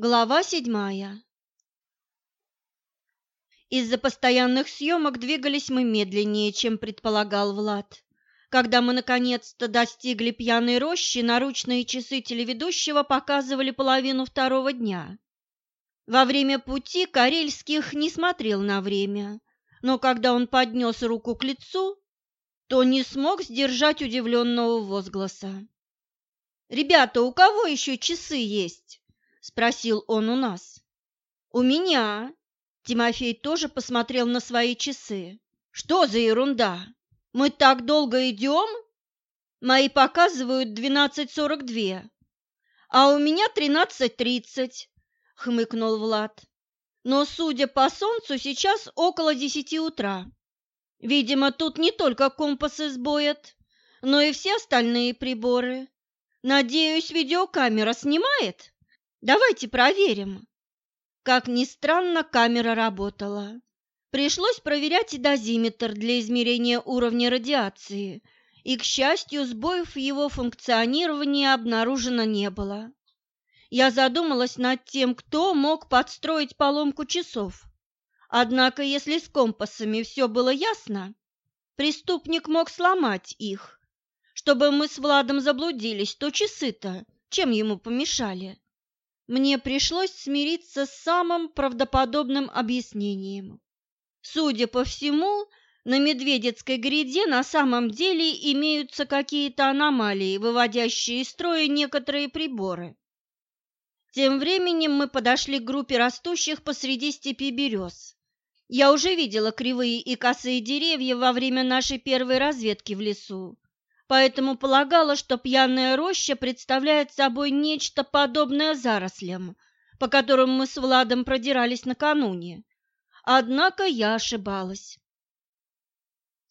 Глава седьмая Из-за постоянных съемок двигались мы медленнее, чем предполагал Влад. Когда мы наконец-то достигли пьяной рощи, наручные часы телеведущего показывали половину второго дня. Во время пути Карельских не смотрел на время, но когда он поднес руку к лицу, то не смог сдержать удивленного возгласа. «Ребята, у кого еще часы есть?» Спросил он у нас. У меня. Тимофей тоже посмотрел на свои часы. Что за ерунда? Мы так долго идем? Мои показывают двенадцать сорок две, а у меня тринадцать тридцать, хмыкнул Влад. Но, судя по солнцу, сейчас около десяти утра. Видимо, тут не только компасы сбоят, но и все остальные приборы. Надеюсь, видеокамера снимает? Давайте проверим. Как ни странно, камера работала. Пришлось проверять и дозиметр для измерения уровня радиации, и, к счастью, сбоев его функционировании обнаружено не было. Я задумалась над тем, кто мог подстроить поломку часов. Однако, если с компасами все было ясно, преступник мог сломать их. Чтобы мы с Владом заблудились, то часы-то чем ему помешали? Мне пришлось смириться с самым правдоподобным объяснением. Судя по всему, на Медведецкой гряде на самом деле имеются какие-то аномалии, выводящие из строя некоторые приборы. Тем временем мы подошли к группе растущих посреди степи берез. Я уже видела кривые и косые деревья во время нашей первой разведки в лесу поэтому полагала, что пьяная роща представляет собой нечто подобное зарослям, по которым мы с Владом продирались накануне. Однако я ошибалась.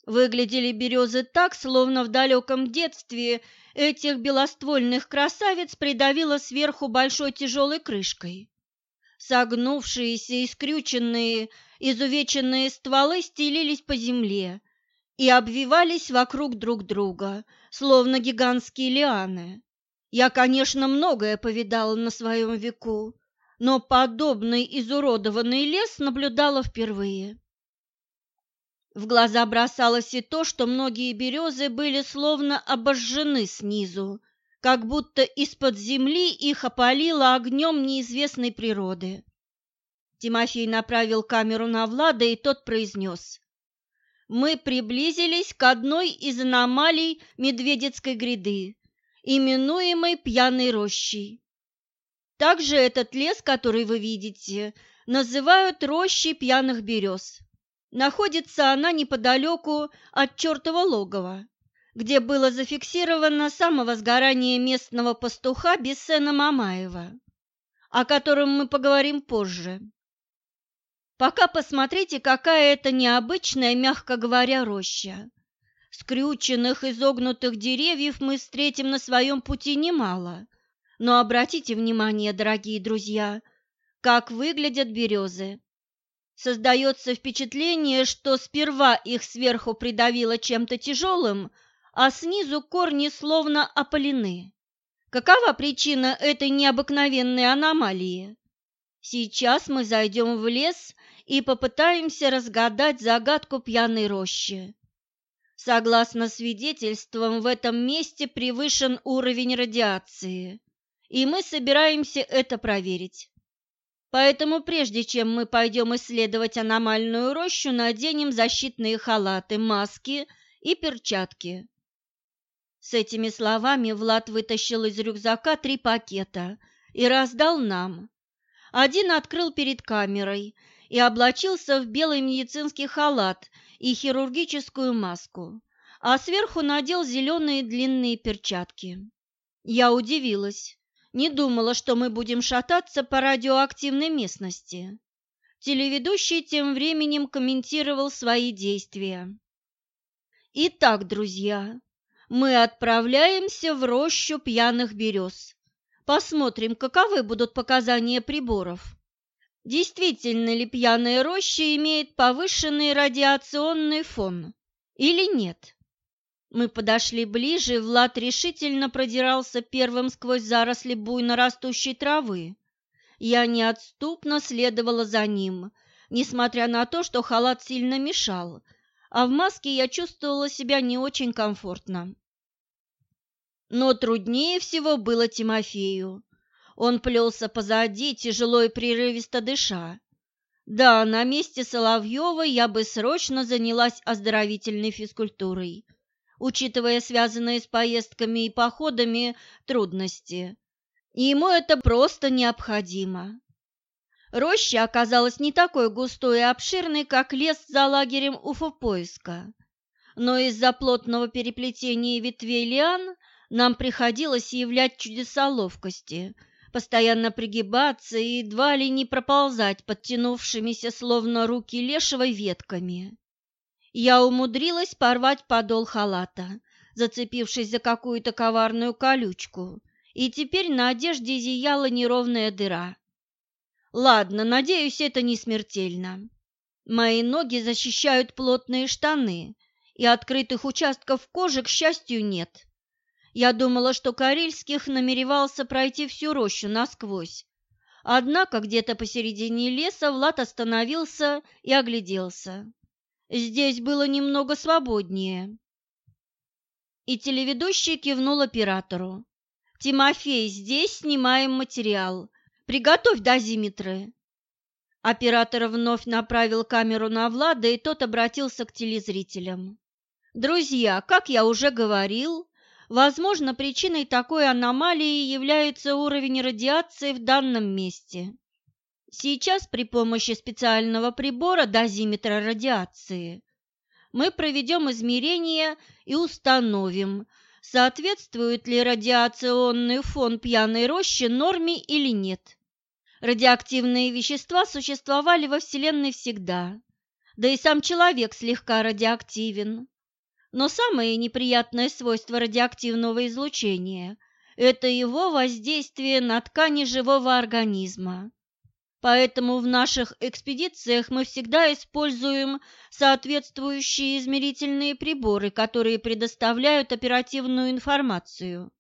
Выглядели березы так, словно в далеком детстве этих белоствольных красавиц придавило сверху большой тяжелой крышкой. Согнувшиеся и скрюченные, изувеченные стволы стелились по земле, и обвивались вокруг друг друга, словно гигантские лианы. Я, конечно, многое повидала на своем веку, но подобный изуродованный лес наблюдала впервые. В глаза бросалось и то, что многие березы были словно обожжены снизу, как будто из-под земли их опалило огнем неизвестной природы. Тимофей направил камеру на Влада, и тот произнес мы приблизились к одной из аномалий Медведецкой гряды, именуемой Пьяной рощей. Также этот лес, который вы видите, называют рощей пьяных берез. Находится она неподалеку от чертова логова, где было зафиксировано самовозгорание местного пастуха Бессена Мамаева, о котором мы поговорим позже. Пока посмотрите, какая это необычная, мягко говоря, роща. Скрюченных, изогнутых деревьев мы встретим на своем пути немало. Но обратите внимание, дорогие друзья, как выглядят березы. Создается впечатление, что сперва их сверху придавило чем-то тяжелым, а снизу корни словно опалены. Какова причина этой необыкновенной аномалии? Сейчас мы зайдем в лес и попытаемся разгадать загадку пьяной рощи. Согласно свидетельствам, в этом месте превышен уровень радиации, и мы собираемся это проверить. Поэтому прежде чем мы пойдем исследовать аномальную рощу, наденем защитные халаты, маски и перчатки. С этими словами Влад вытащил из рюкзака три пакета и раздал нам. Один открыл перед камерой и облачился в белый медицинский халат и хирургическую маску, а сверху надел зеленые длинные перчатки. Я удивилась, не думала, что мы будем шататься по радиоактивной местности. Телеведущий тем временем комментировал свои действия. Итак, друзья, мы отправляемся в рощу пьяных берез. Посмотрим, каковы будут показания приборов. Действительно ли пьяная роща имеет повышенный радиационный фон или нет? Мы подошли ближе, Влад решительно продирался первым сквозь заросли буйно растущей травы. Я неотступно следовала за ним, несмотря на то, что халат сильно мешал, а в маске я чувствовала себя не очень комфортно. Но труднее всего было Тимофею. Он плелся позади, тяжело и прерывисто дыша. Да, на месте Соловьева я бы срочно занялась оздоровительной физкультурой, учитывая связанные с поездками и походами трудности. И ему это просто необходимо. Роща оказалась не такой густой и обширной, как лес за лагерем уфопоиска, но из-за плотного переплетения ветвей лиан нам приходилось являть чудеса ловкости, постоянно пригибаться и едва ли не проползать подтянувшимися словно руки лешего ветками. Я умудрилась порвать подол халата, зацепившись за какую-то коварную колючку, и теперь на одежде зияла неровная дыра. Ладно, надеюсь, это не смертельно. Мои ноги защищают плотные штаны, и открытых участков кожи, к счастью, нет. Я думала, что Карельских намеревался пройти всю рощу насквозь. Однако где-то посередине леса Влад остановился и огляделся. Здесь было немного свободнее. И телеведущий кивнул оператору. «Тимофей, здесь снимаем материал. Приготовь дозиметры». Оператор вновь направил камеру на Влада, и тот обратился к телезрителям. «Друзья, как я уже говорил, Возможно, причиной такой аномалии является уровень радиации в данном месте. Сейчас при помощи специального прибора дозиметра радиации мы проведем измерения и установим, соответствует ли радиационный фон пьяной рощи норме или нет. Радиоактивные вещества существовали во Вселенной всегда, да и сам человек слегка радиоактивен. Но самое неприятное свойство радиоактивного излучения – это его воздействие на ткани живого организма. Поэтому в наших экспедициях мы всегда используем соответствующие измерительные приборы, которые предоставляют оперативную информацию.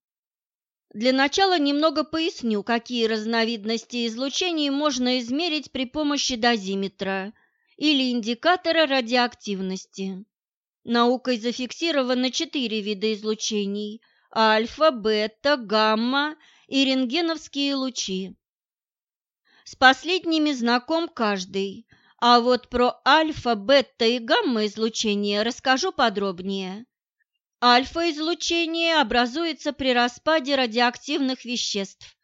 Для начала немного поясню, какие разновидности излучений можно измерить при помощи дозиметра или индикатора радиоактивности. Наукой зафиксировано четыре вида излучений – альфа, бета, гамма и рентгеновские лучи. С последними знаком каждый, а вот про альфа, бета и гамма излучение расскажу подробнее. Альфа-излучение образуется при распаде радиоактивных веществ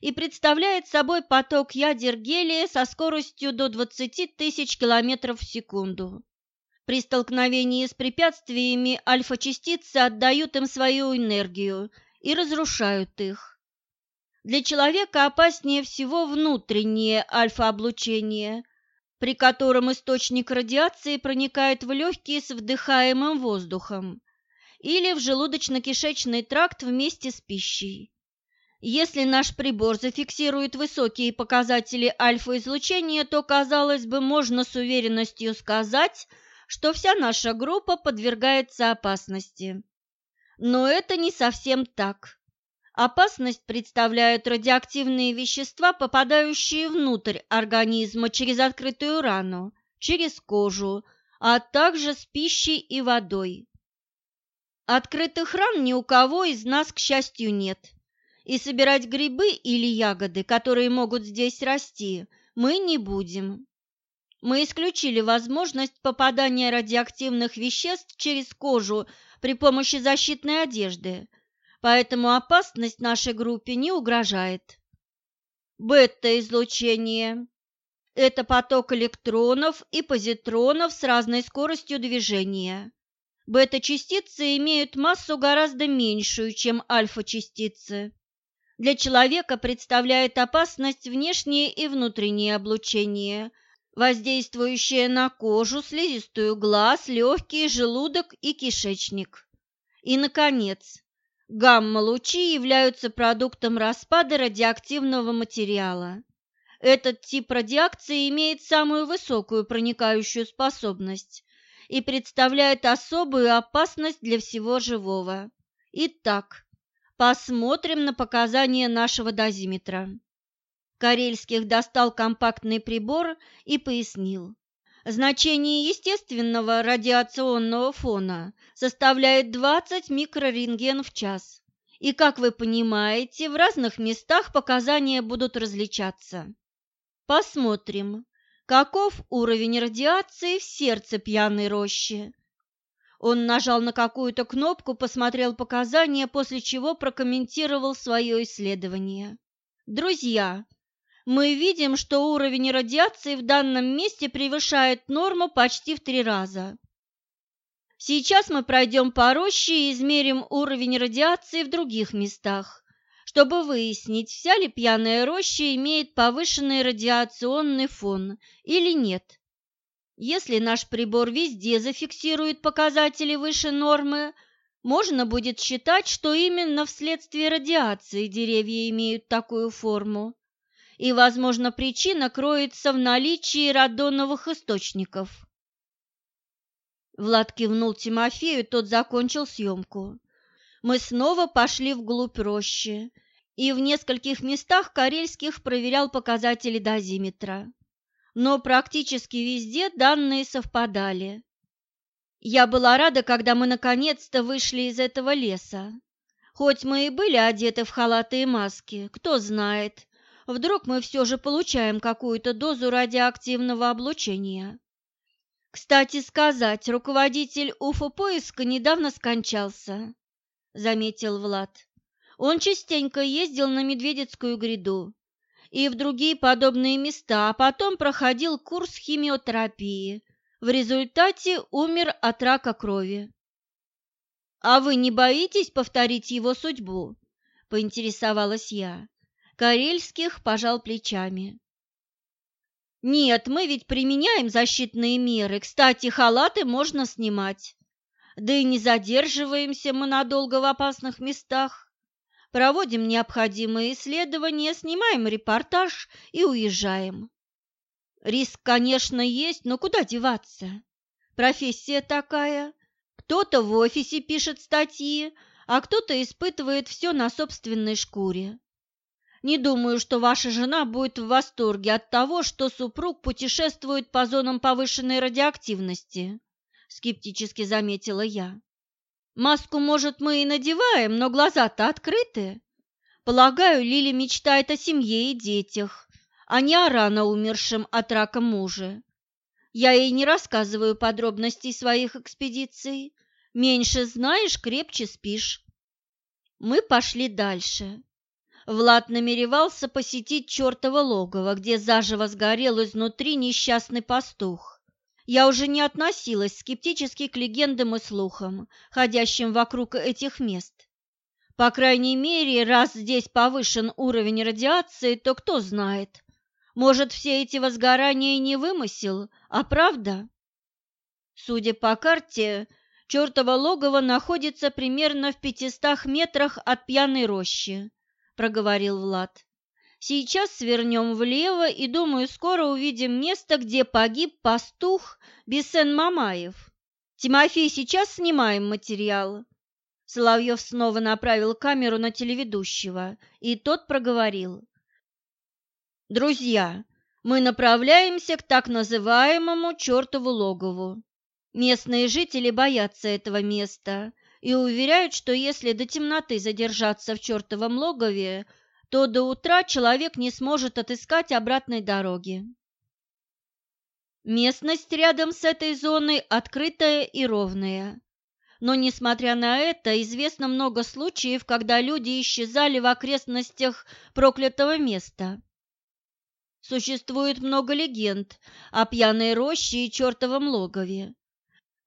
и представляет собой поток ядер гелия со скоростью до 20 тысяч километров в секунду. При столкновении с препятствиями альфа-частицы отдают им свою энергию и разрушают их. Для человека опаснее всего внутреннее альфа-облучение, при котором источник радиации проникает в легкие с вдыхаемым воздухом или в желудочно-кишечный тракт вместе с пищей. Если наш прибор зафиксирует высокие показатели альфа-излучения, то, казалось бы, можно с уверенностью сказать – что вся наша группа подвергается опасности. Но это не совсем так. Опасность представляют радиоактивные вещества, попадающие внутрь организма через открытую рану, через кожу, а также с пищей и водой. Открытых ран ни у кого из нас, к счастью, нет. И собирать грибы или ягоды, которые могут здесь расти, мы не будем мы исключили возможность попадания радиоактивных веществ через кожу при помощи защитной одежды, поэтому опасность нашей группе не угрожает. Бета-излучение – это поток электронов и позитронов с разной скоростью движения. Бета-частицы имеют массу гораздо меньшую, чем альфа-частицы. Для человека представляет опасность внешнее и внутреннее облучение – воздействующее на кожу, слизистую глаз, легкие, желудок и кишечник. И, наконец, гамма-лучи являются продуктом распада радиоактивного материала. Этот тип радиакции имеет самую высокую проникающую способность и представляет особую опасность для всего живого. Итак, посмотрим на показания нашего дозиметра. Карельских достал компактный прибор и пояснил. Значение естественного радиационного фона составляет 20 микрорентген в час. И, как вы понимаете, в разных местах показания будут различаться. Посмотрим, каков уровень радиации в сердце пьяной рощи. Он нажал на какую-то кнопку, посмотрел показания, после чего прокомментировал свое исследование. Друзья, мы видим, что уровень радиации в данном месте превышает норму почти в три раза. Сейчас мы пройдем по роще и измерим уровень радиации в других местах, чтобы выяснить, вся ли пьяная роща имеет повышенный радиационный фон или нет. Если наш прибор везде зафиксирует показатели выше нормы, можно будет считать, что именно вследствие радиации деревья имеют такую форму и, возможно, причина кроется в наличии радоновых источников. Влад кивнул Тимофею, тот закончил съемку. Мы снова пошли вглубь рощи, и в нескольких местах Карельских проверял показатели дозиметра. Но практически везде данные совпадали. Я была рада, когда мы наконец-то вышли из этого леса. Хоть мы и были одеты в халаты и маски, кто знает, Вдруг мы все же получаем какую-то дозу радиоактивного облучения. Кстати сказать, руководитель УФО-поиска недавно скончался, заметил Влад. Он частенько ездил на Медведецкую гряду и в другие подобные места, а потом проходил курс химиотерапии. В результате умер от рака крови. «А вы не боитесь повторить его судьбу?» – поинтересовалась я. Карельских пожал плечами. «Нет, мы ведь применяем защитные меры. Кстати, халаты можно снимать. Да и не задерживаемся мы надолго в опасных местах. Проводим необходимые исследования, снимаем репортаж и уезжаем. Риск, конечно, есть, но куда деваться? Профессия такая. Кто-то в офисе пишет статьи, а кто-то испытывает все на собственной шкуре. Не думаю, что ваша жена будет в восторге от того, что супруг путешествует по зонам повышенной радиоактивности, скептически заметила я. Маску, может, мы и надеваем, но глаза-то открыты. Полагаю, Лили мечтает о семье и детях, а не о рано умершем от рака муже. Я ей не рассказываю подробностей своих экспедиций. Меньше знаешь, крепче спишь. Мы пошли дальше. Влад намеревался посетить чертово логово, где заживо сгорел изнутри несчастный пастух. Я уже не относилась скептически к легендам и слухам, ходящим вокруг этих мест. По крайней мере, раз здесь повышен уровень радиации, то кто знает, может, все эти возгорания не вымысел, а правда? Судя по карте, чертово логово находится примерно в пятистах метрах от пьяной рощи, проговорил Влад. Сейчас свернем влево и, думаю, скоро увидим место, где погиб пастух Бесен Мамаев. Тимофей, сейчас снимаем материал. Соловьев снова направил камеру на телеведущего, и тот проговорил. «Друзья, мы направляемся к так называемому чертову логову. Местные жители боятся этого места и уверяют, что если до темноты задержаться в чертовом логове, то до утра человек не сможет отыскать обратной дороги. Местность рядом с этой зоной открытая и ровная. Но, несмотря на это, известно много случаев, когда люди исчезали в окрестностях проклятого места. Существует много легенд о пьяной роще и чертовом логове.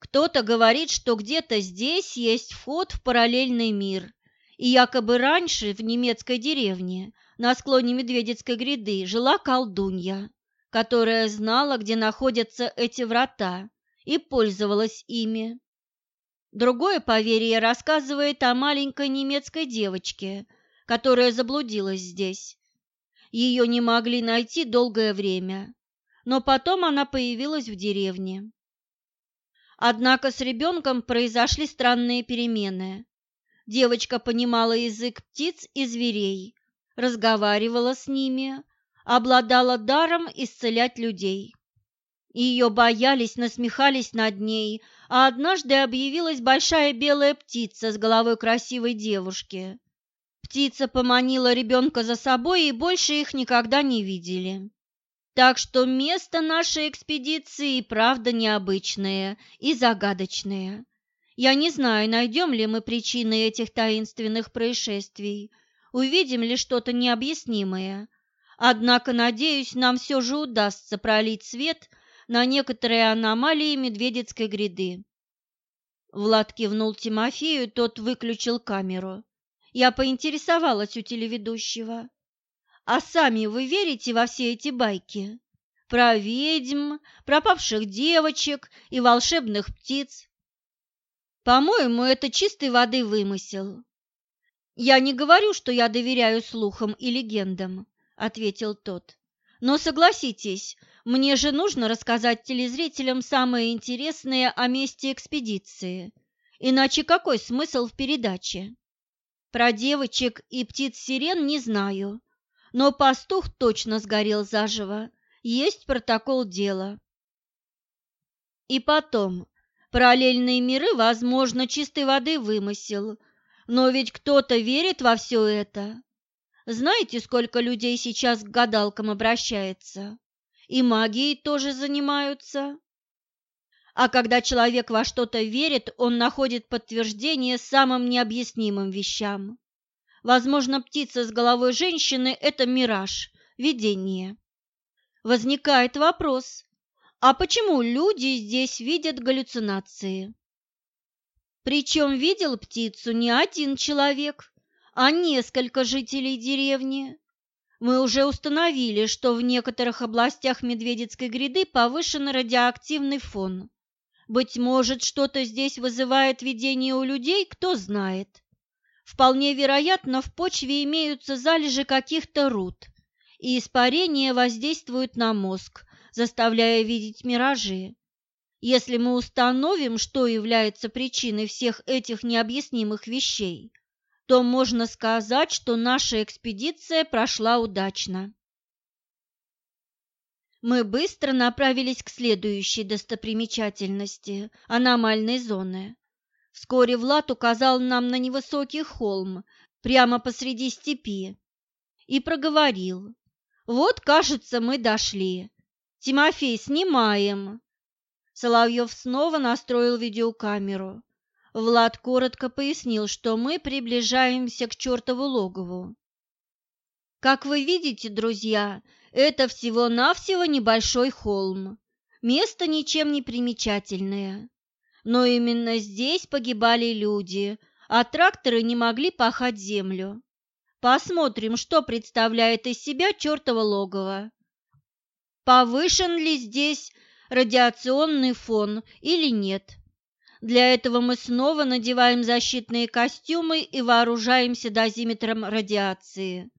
Кто-то говорит, что где-то здесь есть вход в параллельный мир, и якобы раньше в немецкой деревне на склоне Медведецкой гряды жила колдунья, которая знала, где находятся эти врата, и пользовалась ими. Другое поверье рассказывает о маленькой немецкой девочке, которая заблудилась здесь. Ее не могли найти долгое время, но потом она появилась в деревне. Однако с ребенком произошли странные перемены. Девочка понимала язык птиц и зверей, разговаривала с ними, обладала даром исцелять людей. Ее боялись, насмехались над ней, а однажды объявилась большая белая птица с головой красивой девушки. Птица поманила ребенка за собой, и больше их никогда не видели. Так что место нашей экспедиции правда необычное и загадочное. Я не знаю, найдем ли мы причины этих таинственных происшествий, увидим ли что-то необъяснимое. Однако, надеюсь, нам все же удастся пролить свет на некоторые аномалии Медведецкой гряды. Влад кивнул Тимофею, тот выключил камеру. Я поинтересовалась у телеведущего. «А сами вы верите во все эти байки? Про ведьм, пропавших девочек и волшебных птиц?» «По-моему, это чистой воды вымысел». «Я не говорю, что я доверяю слухам и легендам», — ответил тот. «Но согласитесь, мне же нужно рассказать телезрителям самое интересное о месте экспедиции. Иначе какой смысл в передаче? Про девочек и птиц-сирен не знаю, но пастух точно сгорел заживо. Есть протокол дела. И потом, параллельные миры, возможно, чистой воды вымысел, но ведь кто-то верит во все это. Знаете, сколько людей сейчас к гадалкам обращается? и магией тоже занимаются. А когда человек во что-то верит, он находит подтверждение самым необъяснимым вещам. Возможно, птица с головой женщины – это мираж, видение. Возникает вопрос, а почему люди здесь видят галлюцинации? Причем видел птицу не один человек, а несколько жителей деревни. Мы уже установили, что в некоторых областях Медведицкой гряды повышен радиоактивный фон. Быть может, что-то здесь вызывает видение у людей, кто знает. Вполне вероятно, в почве имеются залежи каких-то руд, и испарения воздействуют на мозг, заставляя видеть миражи. Если мы установим, что является причиной всех этих необъяснимых вещей, то можно сказать, что наша экспедиция прошла удачно. Мы быстро направились к следующей достопримечательности – аномальной зоны. Вскоре Влад указал нам на невысокий холм прямо посреди степи и проговорил. «Вот, кажется, мы дошли. Тимофей, снимаем!» Соловьев снова настроил видеокамеру. Влад коротко пояснил, что мы приближаемся к чертову логову. Как вы видите, друзья, это всего-навсего небольшой холм. Место ничем не примечательное. Но именно здесь погибали люди, а тракторы не могли пахать землю. Посмотрим, что представляет из себя чертово логово. Повышен ли здесь радиационный фон или нет? Для этого мы снова надеваем защитные костюмы и вооружаемся дозиметром радиации.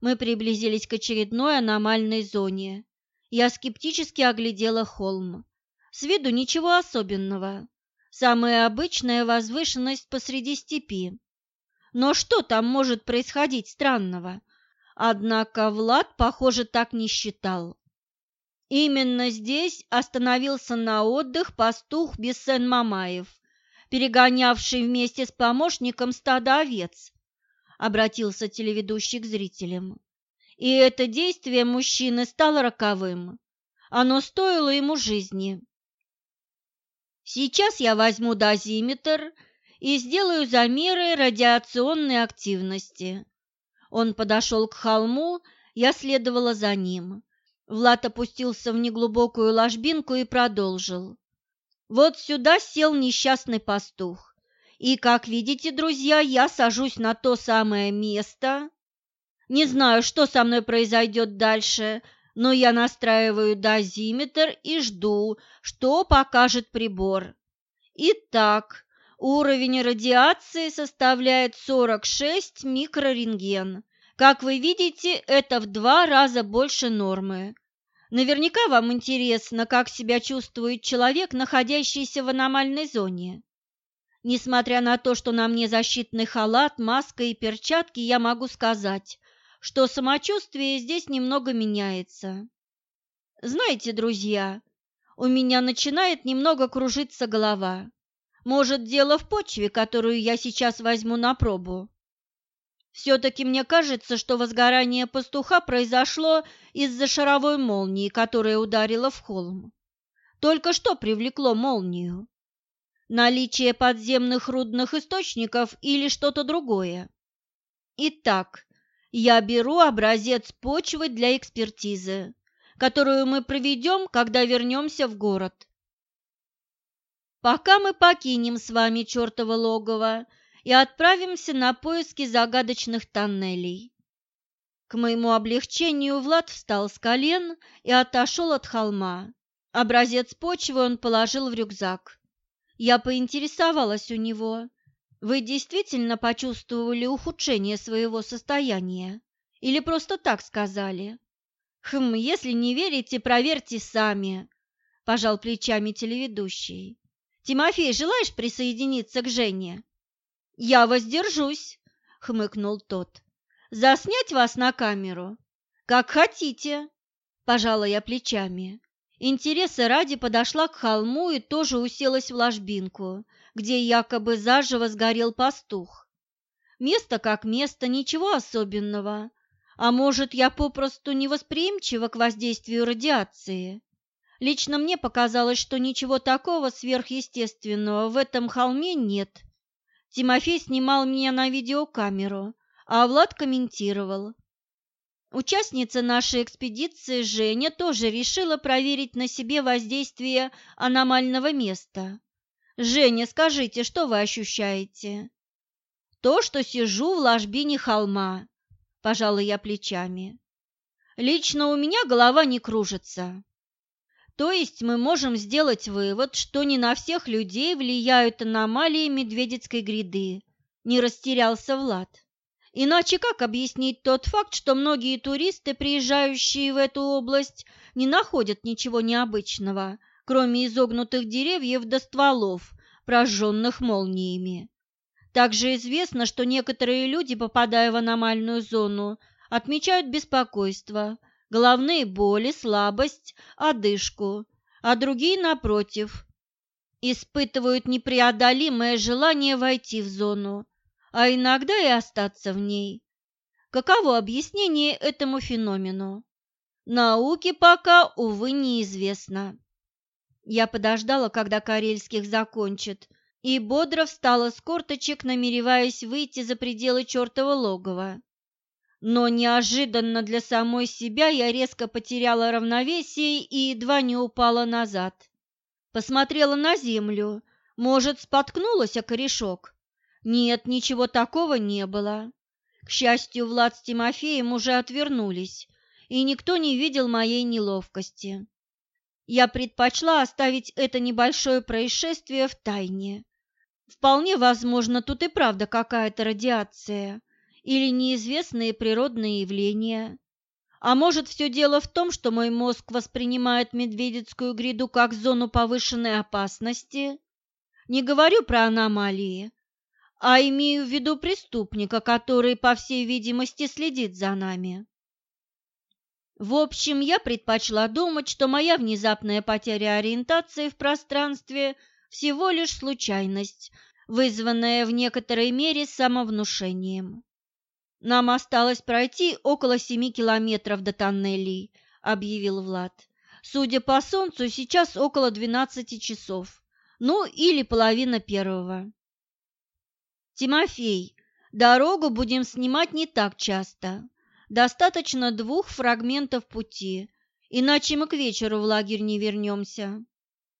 Мы приблизились к очередной аномальной зоне. Я скептически оглядела холм. С виду ничего особенного. Самая обычная возвышенность посреди степи. Но что там может происходить странного? Однако Влад, похоже, так не считал. Именно здесь остановился на отдых пастух Бесен Мамаев, перегонявший вместе с помощником стадо овец, обратился телеведущий к зрителям. И это действие мужчины стало роковым. Оно стоило ему жизни. Сейчас я возьму дозиметр и сделаю замеры радиационной активности. Он подошел к холму, я следовала за ним. Влад опустился в неглубокую ложбинку и продолжил. Вот сюда сел несчастный пастух. И, как видите, друзья, я сажусь на то самое место. Не знаю, что со мной произойдет дальше, но я настраиваю дозиметр и жду, что покажет прибор. Итак, уровень радиации составляет 46 микрорентген. Как вы видите, это в два раза больше нормы. Наверняка вам интересно, как себя чувствует человек, находящийся в аномальной зоне. Несмотря на то, что на мне защитный халат, маска и перчатки, я могу сказать, что самочувствие здесь немного меняется. Знаете, друзья, у меня начинает немного кружиться голова. Может, дело в почве, которую я сейчас возьму на пробу. Все-таки мне кажется, что возгорание пастуха произошло из-за шаровой молнии, которая ударила в холм. Только что привлекло молнию? Наличие подземных рудных источников или что-то другое? Итак, я беру образец почвы для экспертизы, которую мы проведем, когда вернемся в город. Пока мы покинем с вами чертово логово и отправимся на поиски загадочных тоннелей. К моему облегчению Влад встал с колен и отошел от холма. Образец почвы он положил в рюкзак. Я поинтересовалась у него, вы действительно почувствовали ухудшение своего состояния или просто так сказали? Хм, если не верите, проверьте сами, пожал плечами телеведущий. Тимофей, желаешь присоединиться к Жене? Я воздержусь, хмыкнул тот. Заснять вас на камеру? Как хотите, пожала я плечами. Интереса ради подошла к холму и тоже уселась в ложбинку, где якобы заживо сгорел пастух. Место как место, ничего особенного. А может, я попросту невосприимчива к воздействию радиации? Лично мне показалось, что ничего такого сверхъестественного в этом холме нет. Тимофей снимал меня на видеокамеру, а Влад комментировал. Участница нашей экспедиции Женя тоже решила проверить на себе воздействие аномального места. Женя, скажите, что вы ощущаете? То, что сижу в ложбине холма, пожала я плечами. Лично у меня голова не кружится. То есть мы можем сделать вывод, что не на всех людей влияют аномалии Медведицкой гряды. Не растерялся Влад. Иначе как объяснить тот факт, что многие туристы, приезжающие в эту область, не находят ничего необычного, кроме изогнутых деревьев до стволов, прожженных молниями. Также известно, что некоторые люди, попадая в аномальную зону, отмечают беспокойство, головные боли, слабость, одышку, а другие, напротив, испытывают непреодолимое желание войти в зону, а иногда и остаться в ней. Каково объяснение этому феномену? Науке пока, увы, неизвестно. Я подождала, когда Карельских закончит, и бодро встала с корточек, намереваясь выйти за пределы чертова логова. Но неожиданно для самой себя я резко потеряла равновесие и едва не упала назад. Посмотрела на землю, может, споткнулась о корешок. Нет, ничего такого не было. К счастью, Влад с Тимофеем уже отвернулись, и никто не видел моей неловкости. Я предпочла оставить это небольшое происшествие в тайне. Вполне возможно, тут и правда какая-то радиация или неизвестные природные явления. А может, все дело в том, что мой мозг воспринимает Медведицкую гряду как зону повышенной опасности? Не говорю про аномалии, а имею в виду преступника, который, по всей видимости, следит за нами. В общем, я предпочла думать, что моя внезапная потеря ориентации в пространстве всего лишь случайность, вызванная в некоторой мере самовнушением. Нам осталось пройти около семи километров до тоннелей, объявил Влад. Судя по солнцу, сейчас около двенадцати часов. Ну, или половина первого. Тимофей, дорогу будем снимать не так часто. Достаточно двух фрагментов пути, иначе мы к вечеру в лагерь не вернемся.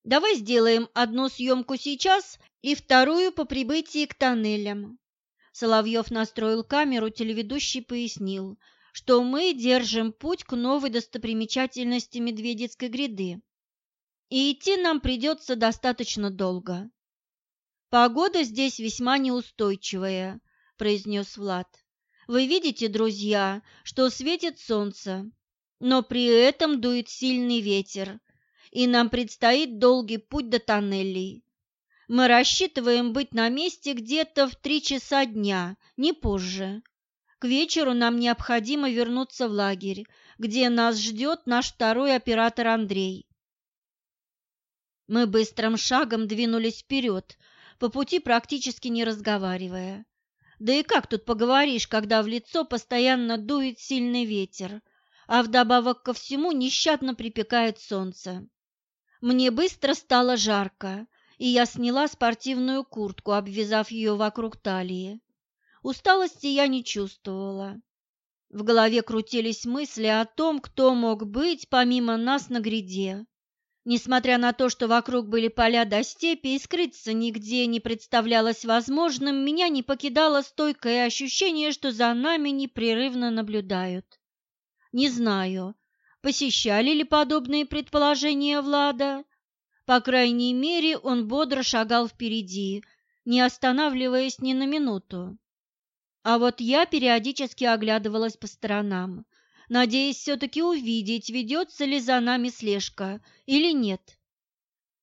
Давай сделаем одну съемку сейчас и вторую по прибытии к тоннелям. Соловьев настроил камеру, телеведущий пояснил, что мы держим путь к новой достопримечательности Медведицкой гряды. И идти нам придется достаточно долго. Погода здесь весьма неустойчивая, произнес Влад. Вы видите, друзья, что светит солнце, но при этом дует сильный ветер, и нам предстоит долгий путь до тоннелей. Мы рассчитываем быть на месте где-то в три часа дня, не позже. К вечеру нам необходимо вернуться в лагерь, где нас ждет наш второй оператор Андрей. Мы быстрым шагом двинулись вперед, по пути практически не разговаривая. Да и как тут поговоришь, когда в лицо постоянно дует сильный ветер, а вдобавок ко всему нещадно припекает солнце. Мне быстро стало жарко, и я сняла спортивную куртку, обвязав ее вокруг талии. Усталости я не чувствовала. В голове крутились мысли о том, кто мог быть помимо нас на гряде. Несмотря на то, что вокруг были поля до степи и скрыться нигде не представлялось возможным, меня не покидало стойкое ощущение, что за нами непрерывно наблюдают. Не знаю, посещали ли подобные предположения Влада. По крайней мере, он бодро шагал впереди, не останавливаясь ни на минуту. А вот я периодически оглядывалась по сторонам – надеясь все-таки увидеть, ведется ли за нами слежка или нет.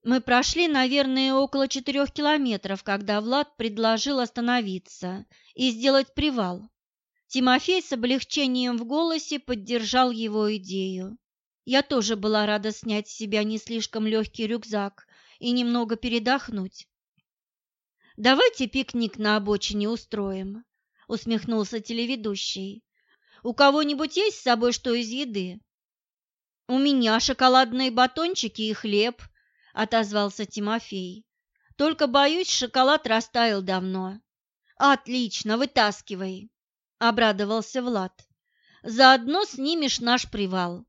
Мы прошли, наверное, около четырех километров, когда Влад предложил остановиться и сделать привал. Тимофей с облегчением в голосе поддержал его идею. Я тоже была рада снять с себя не слишком легкий рюкзак и немного передохнуть. «Давайте пикник на обочине устроим», — усмехнулся телеведущий. У кого-нибудь есть с собой что из еды? У меня шоколадные батончики и хлеб, отозвался Тимофей. Только боюсь, шоколад растаял давно. Отлично, вытаскивай, обрадовался Влад. Заодно снимешь наш привал.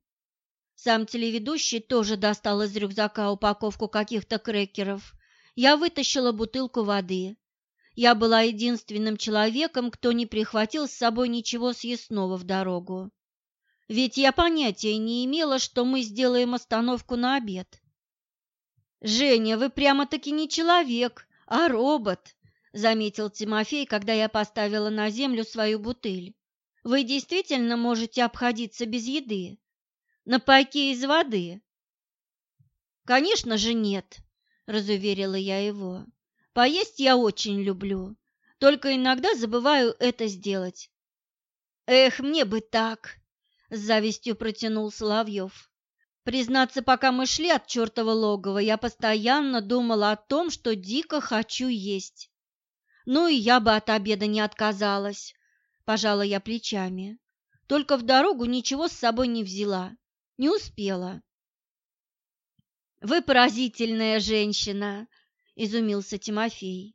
Сам телеведущий тоже достал из рюкзака упаковку каких-то крекеров. Я вытащила бутылку воды. Я была единственным человеком, кто не прихватил с собой ничего съестного в дорогу. Ведь я понятия не имела, что мы сделаем остановку на обед. «Женя, вы прямо-таки не человек, а робот», — заметил Тимофей, когда я поставила на землю свою бутыль. «Вы действительно можете обходиться без еды? На пайке из воды?» «Конечно же нет», — разуверила я его. Поесть я очень люблю, только иногда забываю это сделать. Эх, мне бы так, с завистью протянул Соловьев. Признаться, пока мы шли от чертова логова, я постоянно думала о том, что дико хочу есть. Ну и я бы от обеда не отказалась, пожала я плечами. Только в дорогу ничего с собой не взяла, не успела. Вы поразительная женщина, изумился Тимофей.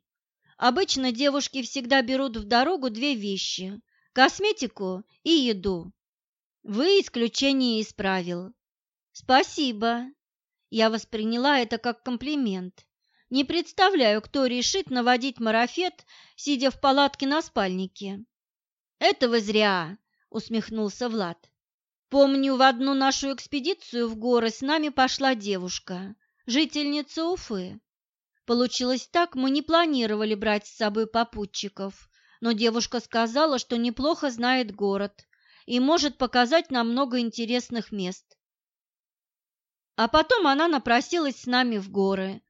Обычно девушки всегда берут в дорогу две вещи – косметику и еду. Вы исключение из правил. Спасибо. Я восприняла это как комплимент. Не представляю, кто решит наводить марафет, сидя в палатке на спальнике. Это вы зря, усмехнулся Влад. Помню, в одну нашу экспедицию в горы с нами пошла девушка, жительница Уфы. Получилось так, мы не планировали брать с собой попутчиков, но девушка сказала, что неплохо знает город и может показать нам много интересных мест. А потом она напросилась с нами в горы.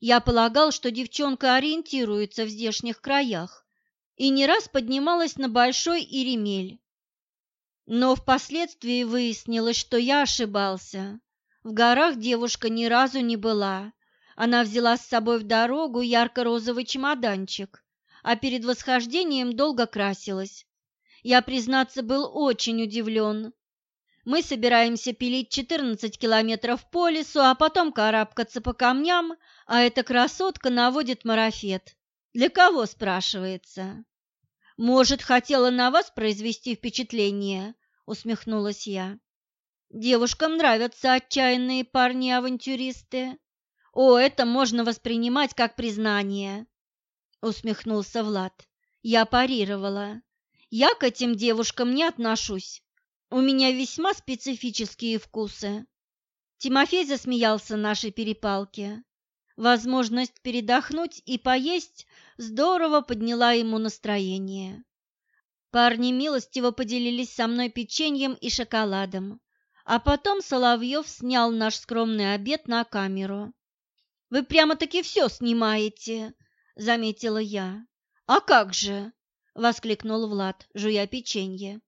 Я полагал, что девчонка ориентируется в здешних краях и не раз поднималась на Большой Иремель. Но впоследствии выяснилось, что я ошибался. В горах девушка ни разу не была она взяла с собой в дорогу ярко-розовый чемоданчик, а перед восхождением долго красилась. Я, признаться, был очень удивлен. Мы собираемся пилить 14 километров по лесу, а потом карабкаться по камням, а эта красотка наводит марафет. Для кого, спрашивается? Может, хотела на вас произвести впечатление, усмехнулась я. Девушкам нравятся отчаянные парни-авантюристы. О, это можно воспринимать как признание, усмехнулся Влад. Я парировала. Я к этим девушкам не отношусь. У меня весьма специфические вкусы. Тимофей засмеялся нашей перепалке. Возможность передохнуть и поесть здорово подняла ему настроение. Парни милостиво поделились со мной печеньем и шоколадом, а потом Соловьев снял наш скромный обед на камеру. Вы прямо-таки все снимаете, заметила я. А как же? воскликнул Влад, жуя печенье.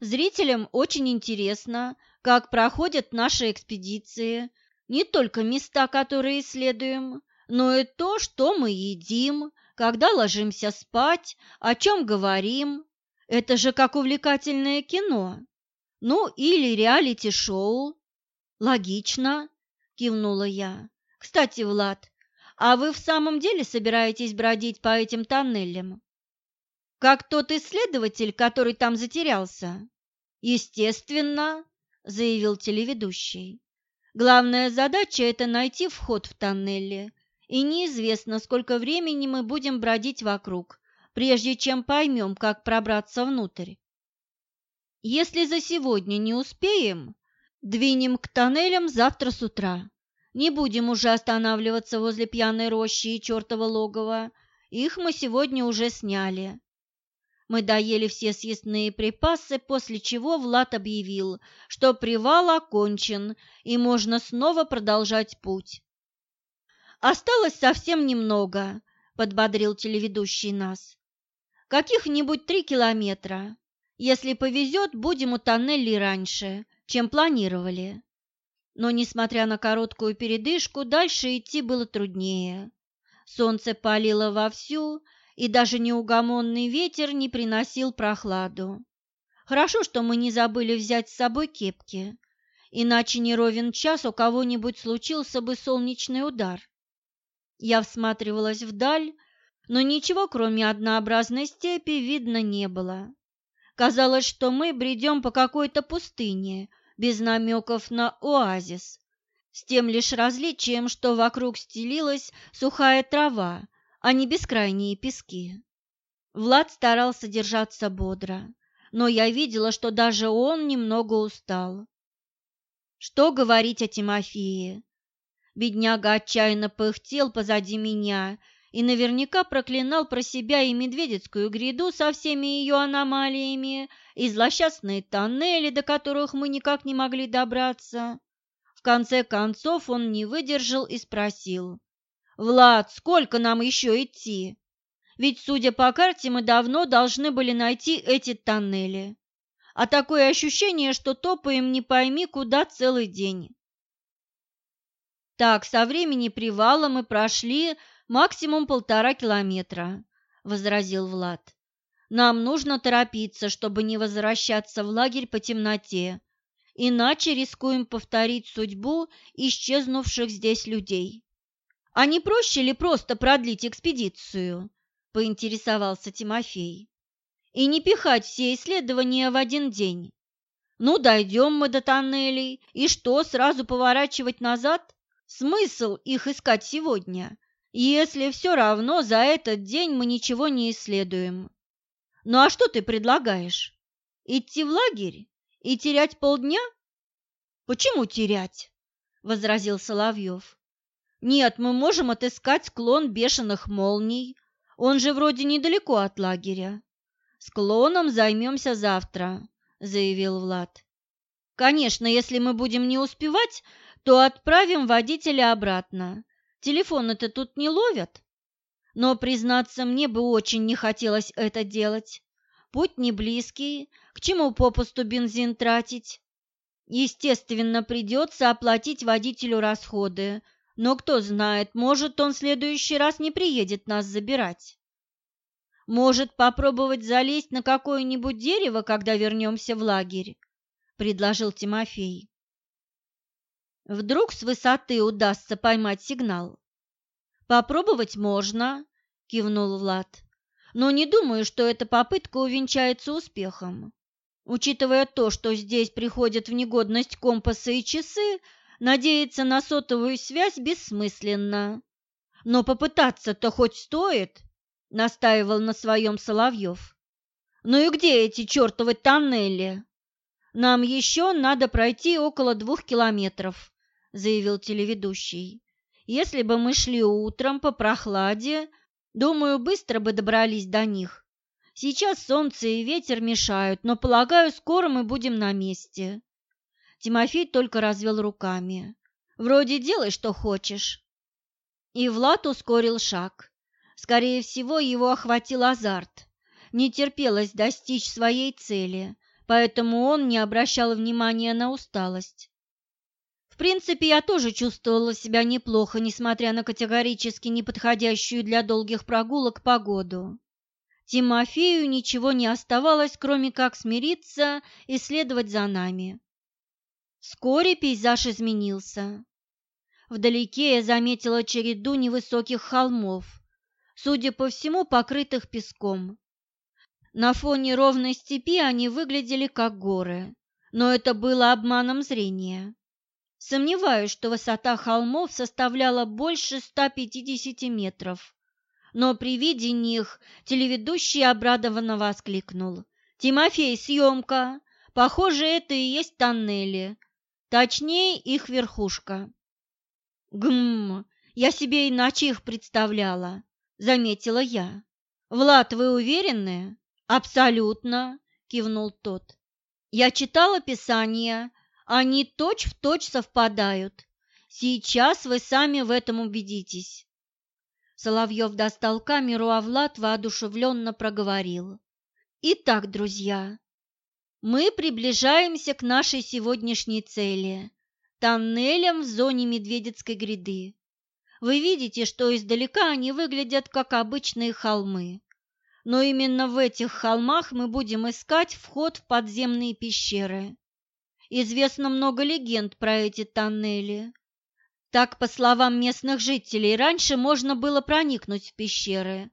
Зрителям очень интересно, как проходят наши экспедиции, не только места, которые исследуем, но и то, что мы едим, когда ложимся спать, о чем говорим. Это же как увлекательное кино. Ну, или реалити-шоу. Логично, кивнула я. Кстати, Влад, а вы в самом деле собираетесь бродить по этим тоннелям? Как тот исследователь, который там затерялся? Естественно, заявил телеведущий. Главная задача – это найти вход в тоннели, и неизвестно, сколько времени мы будем бродить вокруг, прежде чем поймем, как пробраться внутрь. Если за сегодня не успеем, двинем к тоннелям завтра с утра. Не будем уже останавливаться возле пьяной рощи и чертова логова, их мы сегодня уже сняли. Мы доели все съестные припасы, после чего Влад объявил, что привал окончен и можно снова продолжать путь. «Осталось совсем немного», — подбодрил телеведущий нас. «Каких-нибудь три километра. Если повезет, будем у тоннелей раньше, чем планировали». Но, несмотря на короткую передышку, дальше идти было труднее. Солнце палило вовсю, и даже неугомонный ветер не приносил прохладу. Хорошо, что мы не забыли взять с собой кепки, иначе не ровен час у кого-нибудь случился бы солнечный удар. Я всматривалась вдаль, но ничего, кроме однообразной степи, видно не было. Казалось, что мы бредем по какой-то пустыне, без намеков на оазис, с тем лишь различием, что вокруг стелилась сухая трава, а не бескрайние пески. Влад старался держаться бодро, но я видела, что даже он немного устал. Что говорить о Тимофее? Бедняга отчаянно пыхтел позади меня и наверняка проклинал про себя и Медведецкую гряду со всеми ее аномалиями, и злосчастные тоннели, до которых мы никак не могли добраться. В конце концов он не выдержал и спросил. «Влад, сколько нам еще идти? Ведь, судя по карте, мы давно должны были найти эти тоннели. А такое ощущение, что топаем не пойми куда целый день». Так, со времени привала мы прошли максимум полтора километра, возразил Влад. Нам нужно торопиться, чтобы не возвращаться в лагерь по темноте, иначе рискуем повторить судьбу исчезнувших здесь людей. А не проще ли просто продлить экспедицию? поинтересовался Тимофей. И не пихать все исследования в один день. Ну, дойдем мы до тоннелей, и что, сразу поворачивать назад? Смысл их искать сегодня, если все равно за этот день мы ничего не исследуем? Ну а что ты предлагаешь? Идти в лагерь и терять полдня? Почему терять? возразил Соловьев. Нет, мы можем отыскать склон бешеных молний. Он же вроде недалеко от лагеря. Склоном займемся завтра, заявил Влад. Конечно, если мы будем не успевать, то отправим водителя обратно. Телефоны-то тут не ловят. Но, признаться, мне бы очень не хотелось это делать. Путь не близкий, к чему попусту бензин тратить? Естественно, придется оплатить водителю расходы, но кто знает, может, он в следующий раз не приедет нас забирать. Может, попробовать залезть на какое-нибудь дерево, когда вернемся в лагерь, предложил Тимофей. Вдруг с высоты удастся поймать сигнал. Попробовать можно, кивнул Влад. Но не думаю, что эта попытка увенчается успехом. Учитывая то, что здесь приходят в негодность компасы и часы, надеяться на сотовую связь бессмысленно. Но попытаться-то хоть стоит, настаивал на своем Соловьев. Ну и где эти чертовы тоннели? Нам еще надо пройти около двух километров заявил телеведущий. Если бы мы шли утром по прохладе, думаю, быстро бы добрались до них. Сейчас солнце и ветер мешают, но, полагаю, скоро мы будем на месте. Тимофей только развел руками. Вроде делай, что хочешь. И Влад ускорил шаг. Скорее всего, его охватил азарт. не терпелось достичь своей цели, поэтому он не обращал внимания на усталость. В принципе, я тоже чувствовала себя неплохо, несмотря на категорически неподходящую для долгих прогулок погоду. Тимофею ничего не оставалось, кроме как смириться и следовать за нами. Вскоре пейзаж изменился. Вдалеке я заметила череду невысоких холмов, судя по всему, покрытых песком. На фоне ровной степи они выглядели как горы, но это было обманом зрения. Сомневаюсь, что высота холмов составляла больше 150 метров. Но при виде них телеведущий обрадованно воскликнул. «Тимофей, съемка! Похоже, это и есть тоннели. Точнее, их верхушка». «Гм, я себе иначе их представляла», — заметила я. «Влад, вы уверены?» «Абсолютно», — кивнул тот. «Я читал описание они точь-в-точь точь совпадают. Сейчас вы сами в этом убедитесь. Соловьев достал камеру, а Влад воодушевленно проговорил. Итак, друзья, мы приближаемся к нашей сегодняшней цели – тоннелям в зоне Медведецкой гряды. Вы видите, что издалека они выглядят как обычные холмы. Но именно в этих холмах мы будем искать вход в подземные пещеры. Известно много легенд про эти тоннели. Так, по словам местных жителей, раньше можно было проникнуть в пещеры,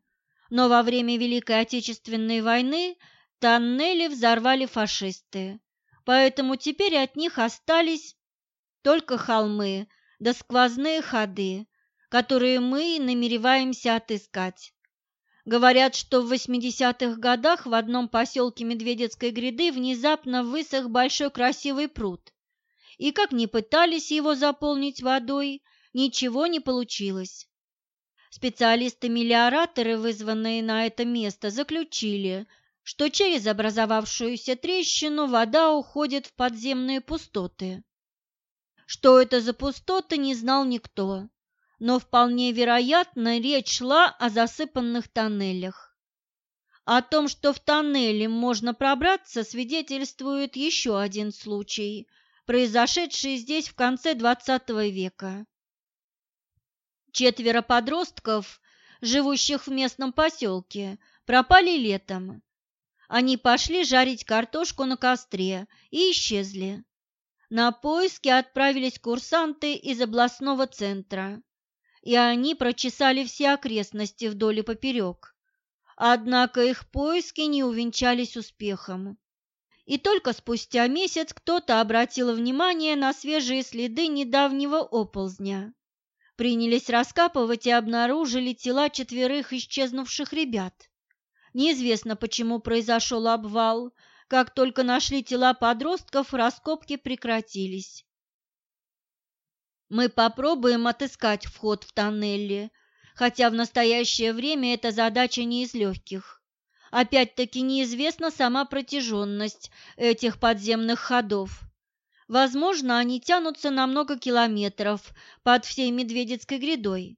но во время Великой Отечественной войны тоннели взорвали фашисты, поэтому теперь от них остались только холмы да сквозные ходы, которые мы намереваемся отыскать. Говорят, что в 80-х годах в одном поселке Медведецкой гряды внезапно высох большой красивый пруд. И как ни пытались его заполнить водой, ничего не получилось. Специалисты-мелиораторы, вызванные на это место, заключили, что через образовавшуюся трещину вода уходит в подземные пустоты. Что это за пустоты, не знал никто но вполне вероятно речь шла о засыпанных тоннелях. О том, что в тоннеле можно пробраться, свидетельствует еще один случай, произошедший здесь в конце XX века. Четверо подростков, живущих в местном поселке, пропали летом. Они пошли жарить картошку на костре и исчезли. На поиски отправились курсанты из областного центра и они прочесали все окрестности вдоль и поперек. Однако их поиски не увенчались успехом. И только спустя месяц кто-то обратил внимание на свежие следы недавнего оползня. Принялись раскапывать и обнаружили тела четверых исчезнувших ребят. Неизвестно, почему произошел обвал. Как только нашли тела подростков, раскопки прекратились. Мы попробуем отыскать вход в тоннели, хотя в настоящее время эта задача не из легких. Опять-таки неизвестна сама протяженность этих подземных ходов. Возможно, они тянутся на много километров под всей Медведецкой грядой.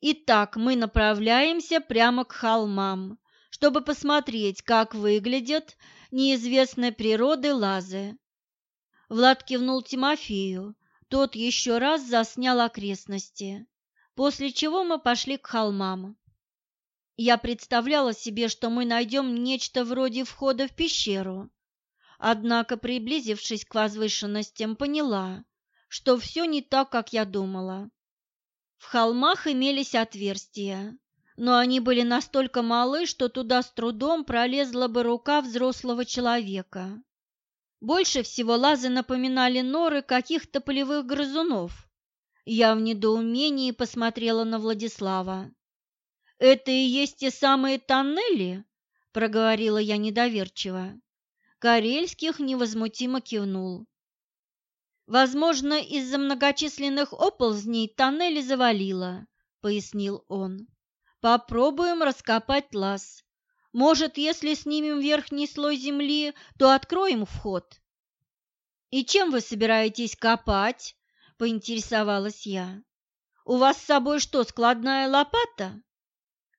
Итак, мы направляемся прямо к холмам, чтобы посмотреть, как выглядят неизвестной природы лазы. Влад кивнул Тимофею, тот еще раз заснял окрестности, после чего мы пошли к холмам. Я представляла себе, что мы найдем нечто вроде входа в пещеру, однако, приблизившись к возвышенностям, поняла, что все не так, как я думала. В холмах имелись отверстия, но они были настолько малы, что туда с трудом пролезла бы рука взрослого человека. Больше всего лазы напоминали норы каких-то полевых грызунов. Я в недоумении посмотрела на Владислава. «Это и есть те самые тоннели?» – проговорила я недоверчиво. Карельских невозмутимо кивнул. «Возможно, из-за многочисленных оползней тоннели завалило», – пояснил он. «Попробуем раскопать лаз. Может, если снимем верхний слой земли, то откроем вход. И чем вы собираетесь копать? поинтересовалась я. У вас с собой что, складная лопата?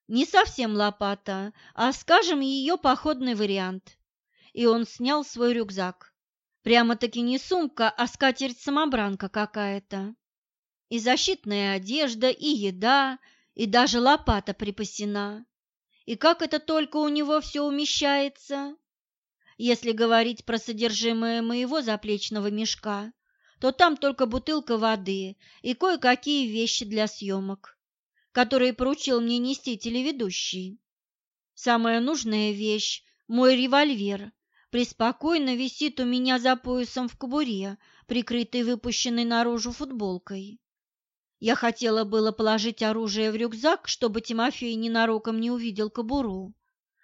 Не совсем лопата, а, скажем, ее походный вариант. И он снял свой рюкзак. Прямо-таки не сумка, а скатерть-самобранка какая-то. И защитная одежда, и еда, и даже лопата припасена. И как это только у него все умещается? Если говорить про содержимое моего заплечного мешка, то там только бутылка воды и кое-какие вещи для съемок, которые поручил мне нести телеведущий. Самая нужная вещь – мой револьвер, преспокойно висит у меня за поясом в кобуре, прикрытый выпущенной наружу футболкой. Я хотела было положить оружие в рюкзак, чтобы Тимофей ненароком не увидел кобуру,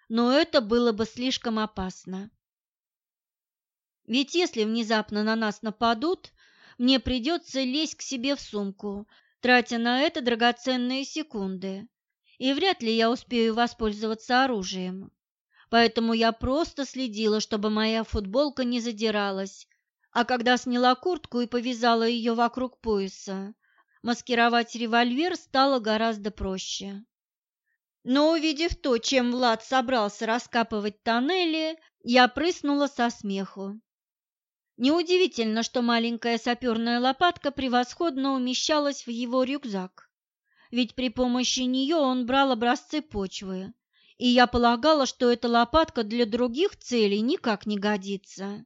но это было бы слишком опасно. Ведь если внезапно на нас нападут, мне придется лезть к себе в сумку, тратя на это драгоценные секунды, и вряд ли я успею воспользоваться оружием. Поэтому я просто следила, чтобы моя футболка не задиралась, а когда сняла куртку и повязала ее вокруг пояса, маскировать револьвер стало гораздо проще. Но увидев то, чем Влад собрался раскапывать тоннели, я прыснула со смеху. Неудивительно, что маленькая саперная лопатка превосходно умещалась в его рюкзак, ведь при помощи нее он брал образцы почвы, и я полагала, что эта лопатка для других целей никак не годится.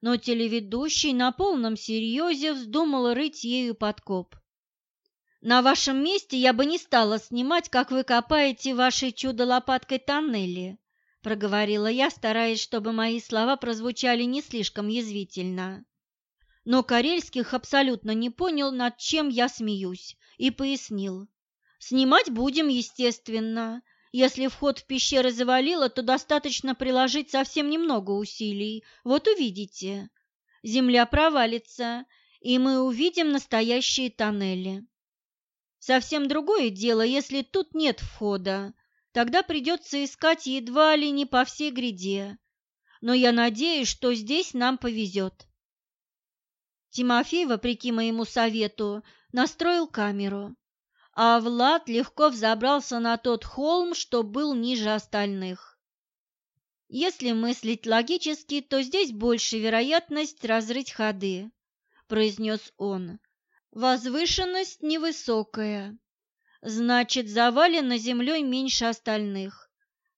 Но телеведущий на полном серьезе вздумал рыть ею подкоп. На вашем месте я бы не стала снимать, как вы копаете вашей чудо-лопаткой тоннели, проговорила я, стараясь, чтобы мои слова прозвучали не слишком язвительно. Но Карельских абсолютно не понял, над чем я смеюсь, и пояснил. Снимать будем, естественно. Если вход в пещеры завалило, то достаточно приложить совсем немного усилий. Вот увидите. Земля провалится, и мы увидим настоящие тоннели. Совсем другое дело, если тут нет входа. Тогда придется искать едва ли не по всей гряде. Но я надеюсь, что здесь нам повезет. Тимофей, вопреки моему совету, настроил камеру, а Влад легко взобрался на тот холм, что был ниже остальных. Если мыслить логически, то здесь больше вероятность разрыть ходы, произнес он. Возвышенность невысокая, значит, завалено землей меньше остальных.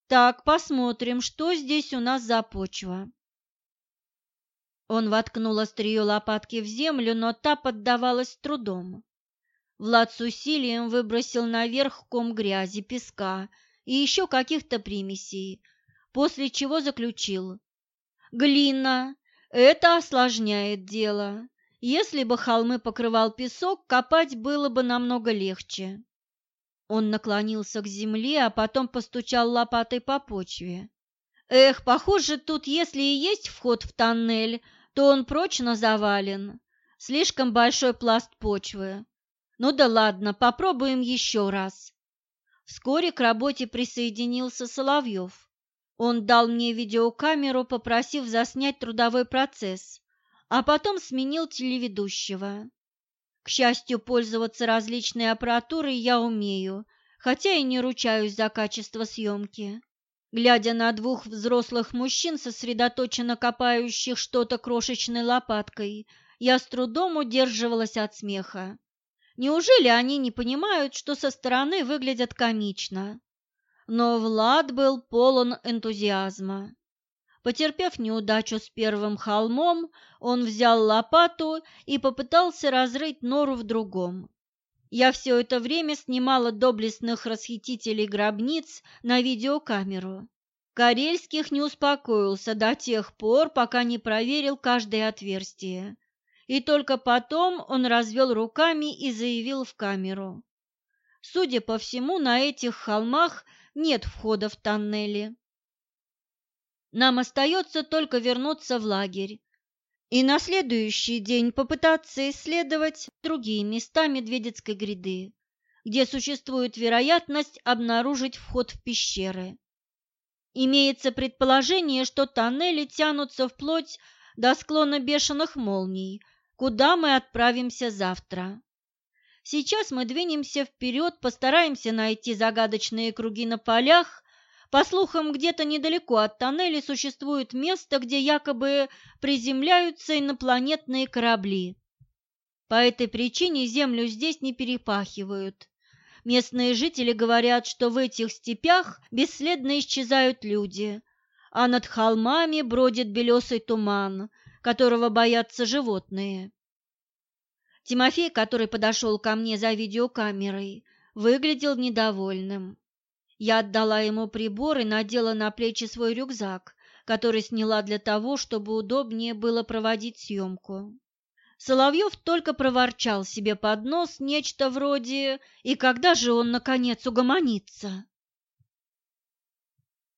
Так, посмотрим, что здесь у нас за почва. Он воткнул острие лопатки в землю, но та поддавалась трудом. Влад с усилием выбросил наверх ком грязи, песка и еще каких-то примесей, после чего заключил. «Глина, это осложняет дело. Если бы холмы покрывал песок, копать было бы намного легче. Он наклонился к земле, а потом постучал лопатой по почве. Эх, похоже, тут если и есть вход в тоннель, то он прочно завален. Слишком большой пласт почвы. Ну да ладно, попробуем еще раз. Вскоре к работе присоединился Соловьев. Он дал мне видеокамеру, попросив заснять трудовой процесс а потом сменил телеведущего. К счастью, пользоваться различной аппаратурой я умею, хотя и не ручаюсь за качество съемки. Глядя на двух взрослых мужчин, сосредоточенно копающих что-то крошечной лопаткой, я с трудом удерживалась от смеха. Неужели они не понимают, что со стороны выглядят комично? Но Влад был полон энтузиазма. Потерпев неудачу с первым холмом, он взял лопату и попытался разрыть нору в другом. Я все это время снимала доблестных расхитителей гробниц на видеокамеру. Карельских не успокоился до тех пор, пока не проверил каждое отверстие. И только потом он развел руками и заявил в камеру. Судя по всему, на этих холмах нет входа в тоннели. Нам остается только вернуться в лагерь и на следующий день попытаться исследовать другие места Медведецкой гряды, где существует вероятность обнаружить вход в пещеры. Имеется предположение, что тоннели тянутся вплоть до склона бешеных молний, куда мы отправимся завтра. Сейчас мы двинемся вперед, постараемся найти загадочные круги на полях. По слухам, где-то недалеко от тоннеля существует место, где якобы приземляются инопланетные корабли. По этой причине землю здесь не перепахивают. Местные жители говорят, что в этих степях бесследно исчезают люди, а над холмами бродит белесый туман, которого боятся животные. Тимофей, который подошел ко мне за видеокамерой, выглядел недовольным. Я отдала ему прибор и надела на плечи свой рюкзак, который сняла для того, чтобы удобнее было проводить съемку. Соловьев только проворчал себе под нос нечто вроде «И когда же он, наконец, угомонится?»